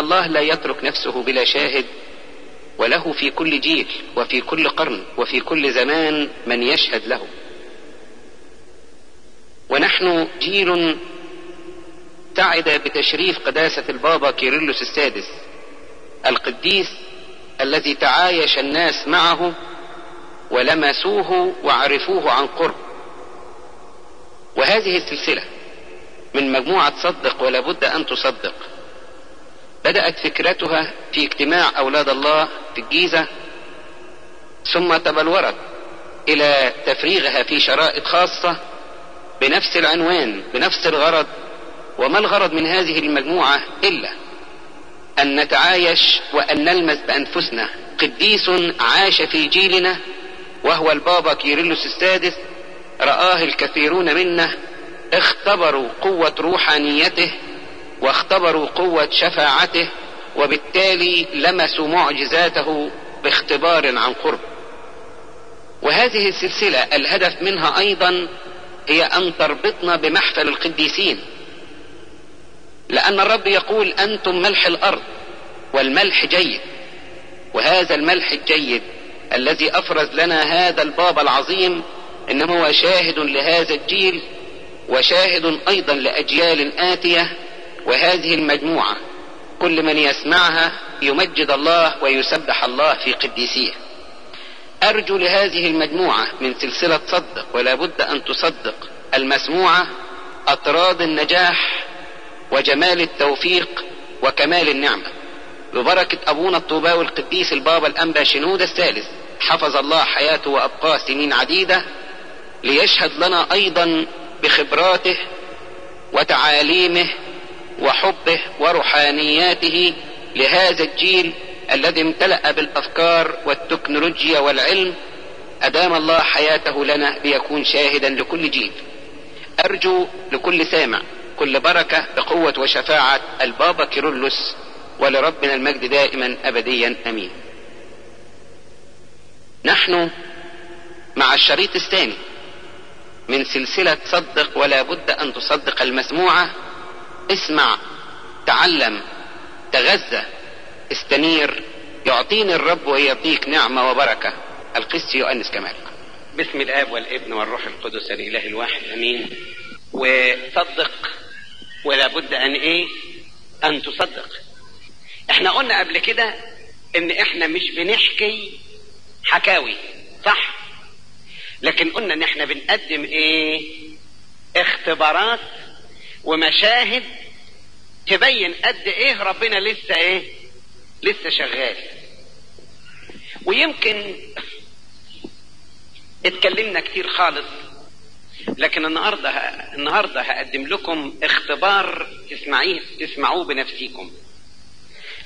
الله لا يترك نفسه بلا شاهد وله في كل جيل وفي كل قرن وفي كل زمان من يشهد له. ونحن جيل سعد بتشريف قداسة البابا كيرلس السادس القديس الذي تعايش الناس معه ولمسوه وعرفوه عن قرب. وهذه السلسلة من مجموعة صدق ولا بد أن تصدق. بدأت فكرتها في اجتماع أولاد الله في الجيزة ثم تبلورت إلى تفريغها في شرائط خاصة بنفس العنوان بنفس الغرض وما الغرض من هذه المجموعة إلا أن نتعايش وأن نلمس بأنفسنا. قديس عاش في جيلنا وهو البابا كيرلس السادس رآه الكثيرون منا اختبروا قوة روحانيته واختبروا قوة شفاعته وبالتالي لمسوا معجزاته باختبار عن قرب. وهذه السلسلة الهدف منها أيضا هي أن تربطنا بمحفل القديسين. لأن الرب يقول أنتم ملح الأرض والملح جيد وهذا الملح الجيد الذي أفرز لنا هذا البابا العظيم إنما هو شاهد لهذا الجيل وشاهد أيضا لأجيال آتية وهذه المجموعة كل من يسمعها يمجد الله ويسبح الله في قديسية. أرجو لهذه المجموعة من سلسلة صدق ولا بد أن تصدق المسموعة أطراد النجاح وجمال التوفيق وكمال النعمة. ببركة أبونا الطوباوي القديس البابا الأنبا شنود الثالث حفظ الله حياته وأبقاه سنين عديدة ليشهد لنا أيضا بخبراته وتعاليمه وحبه وروحانياته لهذا الجيل الذي امتلأ بالأفكار والتكنولوجيا والعلم أدام الله حياته لنا ليكون شاهدا لكل جيل. أرجو لكل سامع كل بركة بقوة وشفاعة البابا كيرلس ولربنا المجد دائما أبديا أمين. نحن مع الشريط الثاني من سلسلة صدق ولا بد أن تصدق المسموعة اسمع تعلم تغذى استنير يعطيني الرب ويعطيك نعمة وبركة. القس يؤنس كمال. باسم الآب والابن والروح القدس الإله الواحد أمين. وصدق ولا بد أن إيه؟ أن تصدق. إحنا قلنا قبل كده إن إحنا مش بنحكي حكاوي صح؟ لكن قلنا إن إحنا بنقدم إيه؟ اختبارات ومشاهد تبين قد إيه ربنا لسه إيه؟ لسه شغال. ويمكن اتكلمنا كتير خالص لكن النهارده النهارده هقدم لكم اختبار تسمعيه تسمعوه بنفسيكم.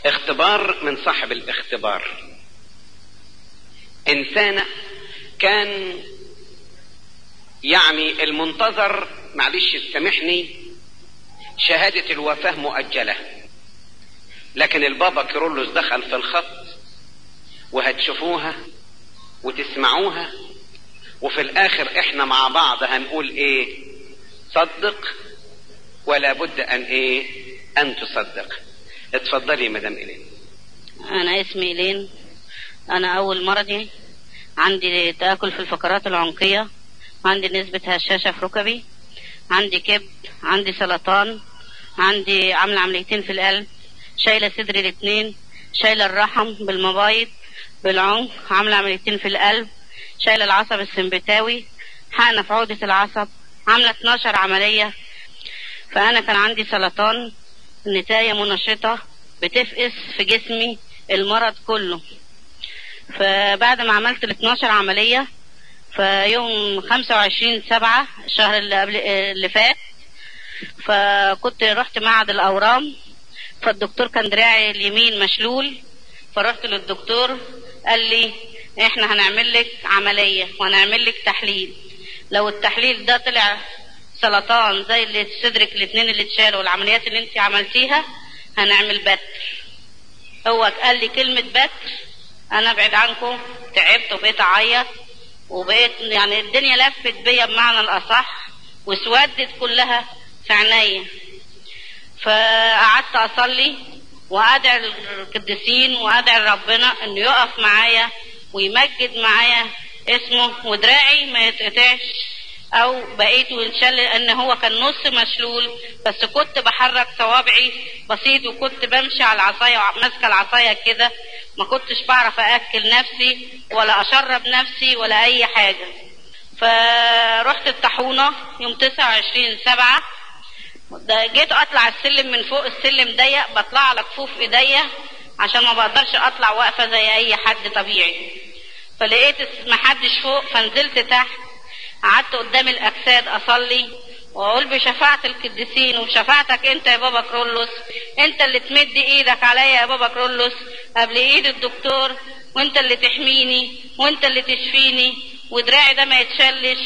اختبار من صاحب الاختبار. انسانة كان يعني المنتظر معلش سامحني شهادة الوفاة مؤجلة. لكن البابا كيرلس دخل في الخط وهتشوفوها وتسمعوها وفي الآخر إحنا مع بعض هنقول إيه؟ صدق ولا بد أن إيه؟ أن تصدق. اتفضلي مدام إلين. أنا اسمي إلين. أنا أول مرضي عندي تآكل في الفقرات العنقية عندي نسبة هشاشة في ركبي. عندي كبد عندي سرطان عندي عاملة عمليتين في القلب شايلة صدري الاتنين شايلة الرحم بالمبايض بالعنق عاملة عمليتين في القلب شايلة العصب السمبتاوي حقنة في عقدة العصب عاملة 12 عملية. فأنا كان عندي سرطان نتاية منشطة بتفقس في جسمي المرض كله. فبعد ما عملت ال 12 عملية فيوم 25 سبعة الشهر اللي قبل اللي فات. فكنت رحت معهد الأورام فالدكتور كان دراعي اليمين مشلول. فرحت للدكتور قال لي إحنا هنعمل لك عملية وهنعمل لك تحليل. لو التحليل ده طلع سرطان زي اللي صدرك الاثنين اللي اتشالوا والعمليات اللي انت عملتيها هنعمل بتر. هو قال لي كلمة بتر أنا أبعد عنكم تعبت وبقيت أعيط. وبقيت يعني الدنيا لفت بيا بمعنى الأصح واسودت كلها في عينيا. فقعدت أصلي وأدعي القديسين وأدعي ربنا إنه يقف معايا ويمجد معايا اسمه ودراعي ما يتقطعش. أو بقيت وانشل لأن هو كان نص مشلول بس كنت بحرك صوابعي بسيط وكنت بمشي على العصاية ماسكة العصاية كده ما كنتش بعرف اكل نفسي ولا أشرب نفسي ولا أي حاجة. فرحت الطاحونة يوم 29 سبعة ده جيت أطلع السلم من فوق السلم ضيق بطلع على كفوف إيديا عشان ما بقدرش أطلع واقفة زي أي حد طبيعي. فلقيت محدش فوق فنزلت تحت قعدت قدام الأجساد أصلي وأقول بشفاعة القديسين وبشفاعتك أنت يا بابا كرولوس. أنت اللي تمد إيدك عليا يا بابا كرولوس. قبل إيد الدكتور وأنت اللي تحميني وأنت اللي تشفيني ودراعي ده ما يتشلش.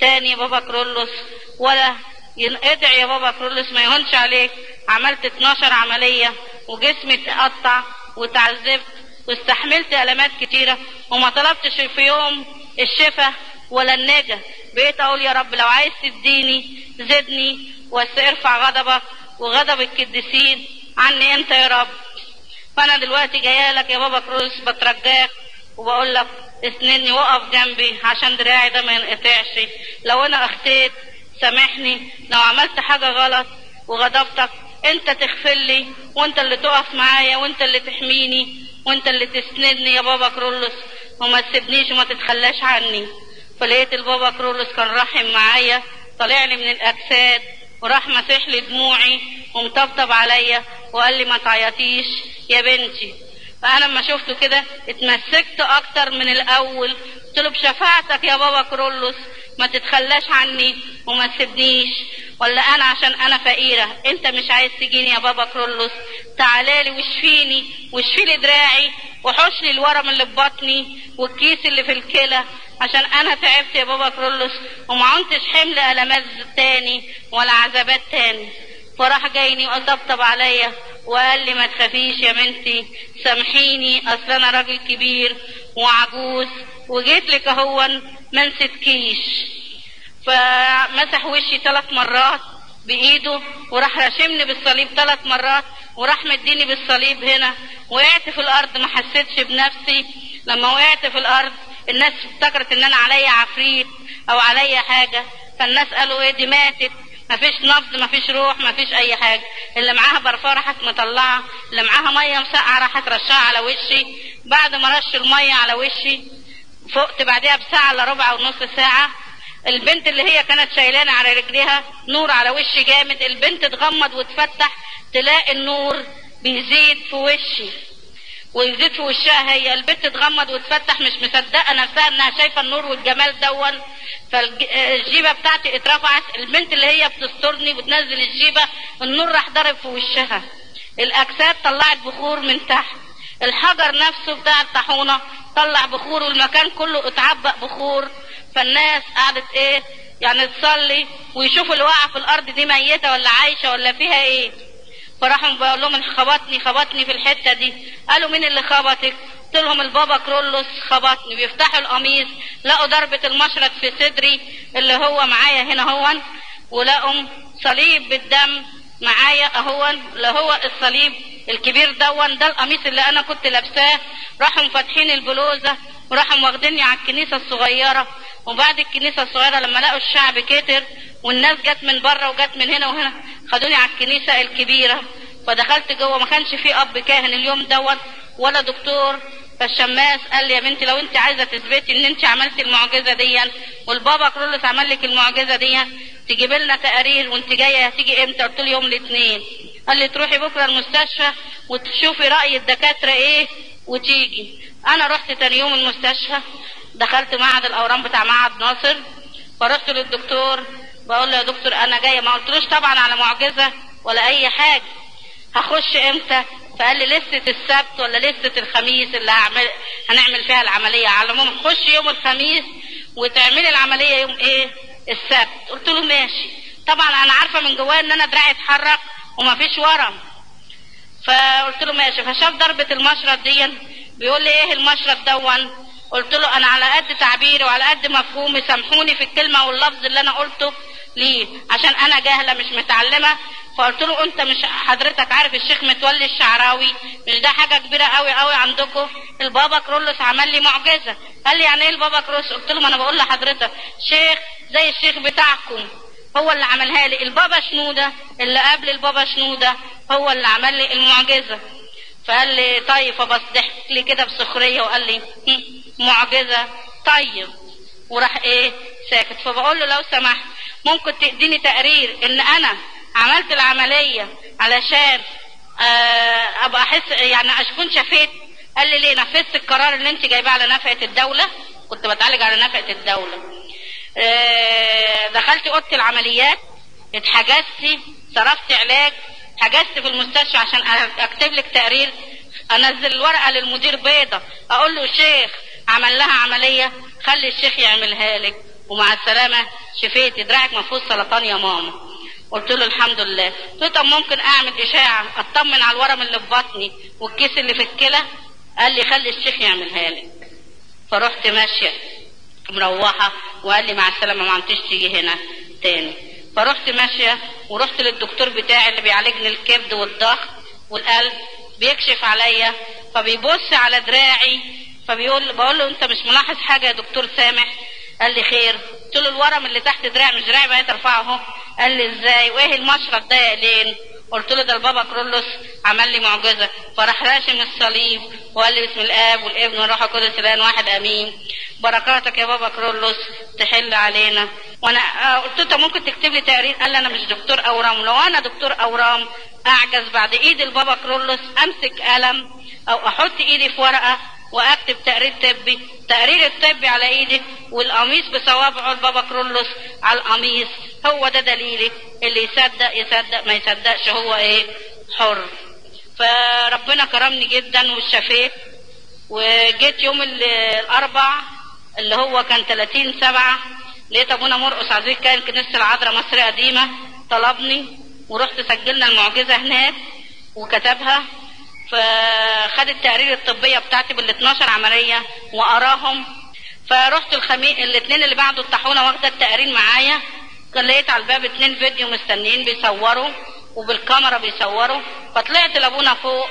تاني يا بابا كرولوس. ولا ينقطع يا بابا كرولوس ما يهونش عليك. عملت 12 عملية وجسمي اتقطع وتعذبت واستحملت ألمات كتيرة وما طلبتش في يوم الشفاء ولا النجا. بقيت أقول يا رب لو عايز تديني زدني بس ارفع غضبك وغضب القديسين عني أنت يا رب. فأنا دلوقتي جاية لك يا بابا كرولوس بترجاك وبقول لك اسندني وقف جنبي عشان دراعي ده ما ينقطعش. لو أنا أخطيت سامحني. لو عملت حاجة غلط وغضبتك أنت تغفر لي وأنت اللي تقف معايا وأنت اللي تحميني وأنت اللي تسندني يا بابا كرولوس. وما تسيبنيش وما تتخلاش عني. فلقيت البابا كرولوس كان راحم معايا طلع لي من الأجساد وراح مسح لي دموعي ومطبطب عليا وقال لي ما تعيطيش يا بنتي. فأنا لما شفته كده اتمسكت أكتر من الأول. قلت له بشفاعتك يا بابا كرولوس ما تتخلاش عني وما تسيبنيش. ولا أنا عشان أنا فقيرة أنت مش عايز تجيني يا بابا كرولوس. تعالالي واشفيني واشفي لي دراعي وحش لي الورم اللي في بطني والكيس اللي في الكلى. عشان أنا تعبت يا بابا كرولوس وما عنتش حمل المات تاني ولا عذابات تاني. فراح جايني وطبطب عليا وقال لي ما تخافيش يا بنتي سامحيني أصل أنا راجل كبير وعجوز وجيت لك أهون ما نسيتكيش. فمسح وشي ثلاث مرات بإيده وراح راشمني بالصليب ثلاث مرات وراح مديني بالصليب هنا. وقعت في الأرض ما حسيتش بنفسي. لما وقعت في الأرض الناس افتكرت إن أنا عليا عفريت أو عليا حاجة فالناس قالوا إيه دي ماتت مفيش نبض مفيش روح مفيش أي حاجة. اللي معاها برفان راحت مطلعه اللي معاها مية مسقعة راحت رشها على وشي. بعد ما رش المية على وشي فقت بعدها بساعة إلا ربع ونص ساعة. البنت اللي هي كانت شايلاني على رجليها نور على وشي جامد. البنت تغمض وتفتح تلاقي النور بيزيد في وشي. ويزيد في وشها هي البنت تغمض وتفتح مش مصدقة نفسها إنها شايفة النور والجمال دون فالجيبة بتاعتي اترفعت البنت اللي هي بتسترني وتنزل الجيبة النور راح ضرب في وشها. الأجساد طلعت بخور من تحت. الحجر نفسه بتاع الطاحونة طلع بخور والمكان كله اتعبق بخور. فالناس قعدت إيه يعني تصلي ويشوفوا اللي واقعه في الأرض دي ميتة ولا عايشة ولا فيها إيه. فراحوا بقول لهم خبطني خبطني في الحتة دي. قالوا مين اللي خبطك؟ قلت لهم البابا كرولوس خبطني. بيفتحوا القميص لقوا ضربة المشرط في صدري اللي هو معايا هنا هون ولقوا صليب بالدم معايا اهون اللي هو الصليب الكبير دون. ده القميص اللي أنا كنت لابساه. راحوا فاتحين البلوزة وراحوا واخديني على الكنيسة الصغيرة. وبعد الكنيسة الصغيرة لما لقوا الشعب كتر والناس جت من بره وجت من هنا وهنا. خدوني على الكنيسة الكبيرة فدخلت جوه ما كانش في أب كاهن اليوم دون ولا دكتور. فالشماس قال لي يا بنتي لو أنت عايزة تثبتي إن أنت عملتي المعجزة دي والبابا كرولوس عمل لك المعجزة دي تجيبي لنا تقارير وأنت جاية هتيجي إمتى؟ قلت له يوم الاثنين قال لي تروحي بكرة المستشفى وتشوفي رأي الدكاترة إيه وتيجي. أنا رحت تاني يوم المستشفى دخلت معهد الأورام بتاع معهد ناصر فرحت للدكتور بقول له يا دكتور أنا جاية ما قلتلوش طبعا على معجزة ولا أي حاجة. هخش إمتى؟ فقال لي لسه السبت ولا لسه الخميس اللي هعمل هنعمل فيها العملية. على العموم خش يوم الخميس وتعملي العملية يوم إيه؟ السبت. قلت له ماشي. طبعا أنا عارفة من جوايا إن أنا دراعي اتحرك ومفيش ورم. فقلت له ماشي. فشاف ضربة المشرط دي بيقول لي إيه المشرط دون؟ قلت له أنا على قد تعبيري وعلى قد مفهومي سامحوني في الكلمة واللفظ اللي أنا قلته. ليه؟ عشان أنا جاهلة مش متعلمة. فقلت له أنت مش حضرتك عارف الشيخ متولي الشعراوي؟ مش ده حاجة كبيرة قوي قوي عندكم؟ البابا كرولوس عمل لي معجزة. قال لي يعني إيه البابا كرولوس؟ قلت له ما أنا بقول لحضرتك شيخ زي الشيخ بتاعكم. هو اللي عملها لي. البابا شنوده اللي قبل البابا شنوده هو اللي عمل لي المعجزة. فقال لي طيب فبص ضحك لي كده بسخرية وقال لي "هم، معجزة؟ طيب. وراح إيه؟ ساكت. فبقول له لو سمحت ممكن تديني تقرير إن أنا عملت العملية علشان آه أبقى أحس يعني أكون شفيت. قال لي ليه؟ نفذت القرار اللي أنت جايباه على نفقه الدولة. كنت بتعالج على نفقه الدولة. آه دخلت أوضة العمليات اتحجزت صرفت علاج حجزت في المستشفى عشان أكتب لك تقرير. أنزل الورقه للمدير بيضة. أقول له شيخ عمل لها عملية خلي الشيخ يعملها لك. ومع السلامة شفيتي دراعك مفروض سرطان يا ماما. قلت له الحمد لله. قلت له طب ممكن أعمل إشاعة؟ أطمن على الورم اللي في بطني والكيس اللي في الكلى؟ قال لي خلي الشيخ يعملها لك فرحت ماشية مروحة وقال لي مع السلامة ما عمتش تيجي هنا تاني. فرحت ماشية ورحت للدكتور بتاعي اللي بيعالجني الكبد والضغط والقلب. بيكشف عليا فبيبص على دراعي فبيقول بقول له أنت مش ملاحظ حاجة يا دكتور سامح؟ قال لي خير. قلت له الورم اللي تحت دراعي مش دراعي بقيت ارفعه قال لي إزاي؟ وإيه المشرط ده يا لين قلت له ده البابا كرولوس عمل لي معجزة. فراح راشم الصليب وقال لي بسم الآب والابن والروح القدس الآن واحد آمين. بركاتك يا بابا كرولوس تحل علينا. وأنا آه، قلت له ممكن تكتب لي تقرير؟ قال لي أنا مش دكتور أورام. لو أنا دكتور أورام أعجز بعد إيد البابا كرولوس أمسك قلم أو أحط إيدي في ورقة واكتب تقرير طبي. تقرير الطبي على ايدي والقميص بصوابعه البابا كرولوس على القميص. هو ده دليلي. اللي يصدق يصدق ما يصدقش هو إيه؟ حر. فربنا كرمني جدا والشفيت وجيت يوم ال- الأربع اللي هو كان 30 سبعة لقيت أبونا مرقص عزيز كان كنيسة العذراء مصر قديمة طلبني ورحت سجلنا المعجزة هناك وكتبها. فخد التقارير الطبية بتاعتي بال 12 عملية وقراهم فرحت الخميس الاثنين اللي بعده الطاحونة واخدة التقارير معايا. كان لقيت على الباب اتنين فيديو مستنيين بيصوروا وبالكاميرا بيصوروا. فطلعت لابونا فوق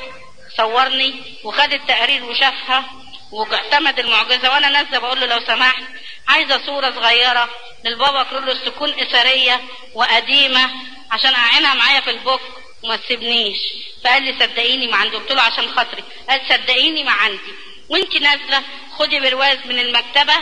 صورني وخد التقارير وشافها واعتمد المعجزة. وأنا نازلة بقول له لو سمحت عايزة صورة صغيرة للبابا كرولوس تكون إثرية وقديمة عشان أعينها معايا في البوك. وما تسيبنيش. فقال لي صدقيني ما عندي. قلت له عشان خاطري. قال صدقيني ما عندي. وانت نازلة خدي برواز من المكتبة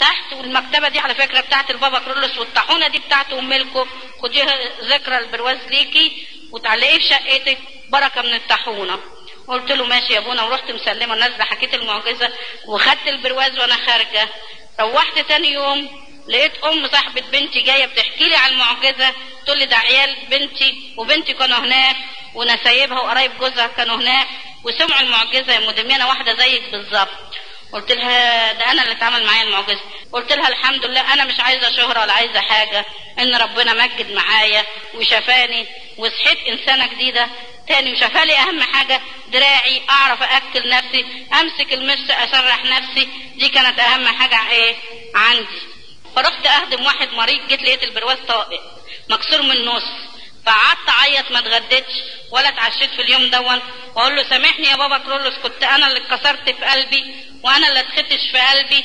تحت والمكتبة دي على فكرة بتاعت البابا كيرلس والطاحونة دي بتاعت أمكم خديها ذكرى البرواز ليكي وتعلقيه في شقتك بركة من الطاحونة. قلت له ماشي يا ابونا. ورحت مسلمة نازلة حكيت المعجزة وخدت البرواز وأنا خارجة. روحت تاني يوم لقيت أم صاحبة بنتي جاية بتحكي لي على المعجزة تقول لي ده عيال بنتي وبنتي كانوا هناك ونسايبها وقرايب جوزها كانوا هناك وسمعوا المعجزة يا مدمنة واحدة زيك بالظبط. قلت لها ده أنا اللي اتعمل معايا المعجزة. قلت لها الحمد لله أنا مش عايزة شهرة ولا عايزة حاجة إن ربنا مجد معايا وشفاني وصحيت إنسانة جديدة. تاني وشفالي أهم حاجة دراعي أعرف أكل نفسي أمسك المس اشرح نفسي. دي كانت أهم حاجة إيه؟ عندي. فرحت اخدم واحد مريض جيت لقيت البرواز طائق مكسور من النص. فقعدت أعيط ما اتغديتش ولا اتعشيت في اليوم دون وأقول له سامحني يا بابا كرولوس كنت أنا اللي اتكسرت في قلبي وأنا اللي اتخدش في قلبي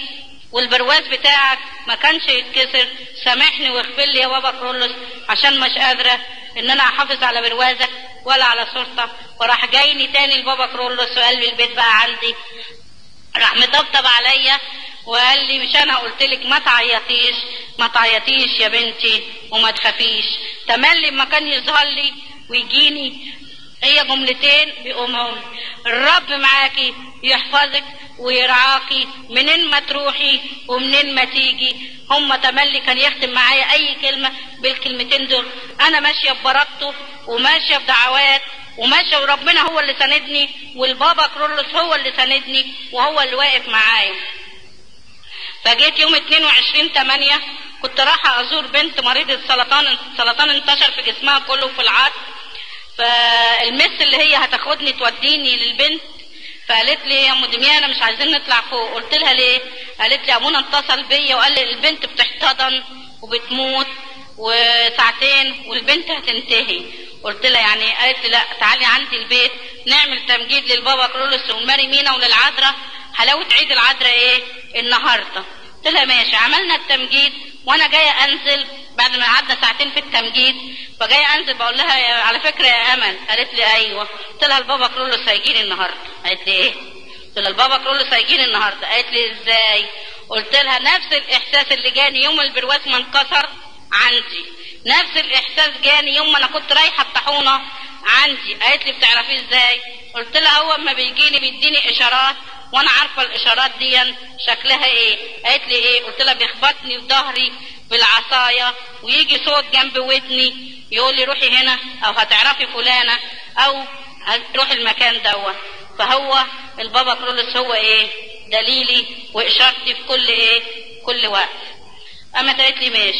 والبرواز بتاعك ما كانش يتكسر. سامحني واغفر لي يا بابا كرولوس عشان مش قادرة إن أنا أحافظ على بروازك ولا على صورتك. وراح جايني تاني البابا كرولوس وقال لي البيت بقى عندي. راح مطبطب عليا. وقال لي مش أنا قلت لك ما تعيطيش ما تعيطيش يا بنتي وما تخافيش. تملي ما كان يظهر لي ويجيني هي جملتين بيقومهم. الرب معاكي يحفظك ويرعاكي منين ما تروحي ومنين ما تيجي. هم تملي كان يختم معايا أي كلمة بالكلمتين دول. أنا ماشية ببركته وماشية بدعوات وماشية وربنا هو اللي ساندني والبابا كرولوس هو اللي ساندني وهو اللي واقف معايا. فجيت يوم 22 8 كنت رايحة أزور بنت مريضه سرطان السرطان انتشر في جسمها كله في العظم فالمس اللي هي هتاخدني توديني للبنت فقالت لي يا أم دميانه مش عايزين نطلع فوق. قلت لها ليه؟ قالت لي أبونا اتصل بيا وقال لي البنت بتحتضن وبتموت وساعتين والبنت هتنتهي. قلت لها يعني؟ قالت لي لا تعالي عندي البيت نعمل تمجيد للبابا كرولوس والماري مينا وللعذراء. حلاوة عيد العذراء إيه؟ النهارده. قلت لها ماشي عملنا التمجيد وأنا جاية أنزل بعد ما قعدنا ساعتين في التمجيد. فجاية أنزل بقول لها على فكرة يا أمل. قالت لي أيوه. قلت لها البابا كرولوس هيجي لي النهارده. قالت لي إيه؟ قلت لها البابا كرولوس هيجي لي النهارده. قالت لي إزاي؟ قلت لها نفس الإحساس اللي جاني يوم البرواز ما انكسر عندي. نفس الإحساس جاني يوم ما أنا كنت رايحة الطاحونة عندي. قالت لي بتعرفيه إزاي؟ قلت لها هو أما بيجيني بيديني إشارات وأنا عارفة الاشارات دي شكلها إيه. قالت لي إيه قلت لها بيخبطني في ظهري بالعصايه ويجي صوت جنب ودني يقول لي روحي هنا أو هتعرفي فلانة أو روحي المكان دوت. فهو البابا كرولوس هو إيه دليلي وإشارتي في كل إيه كل وقت. اما قالت لي ماشي.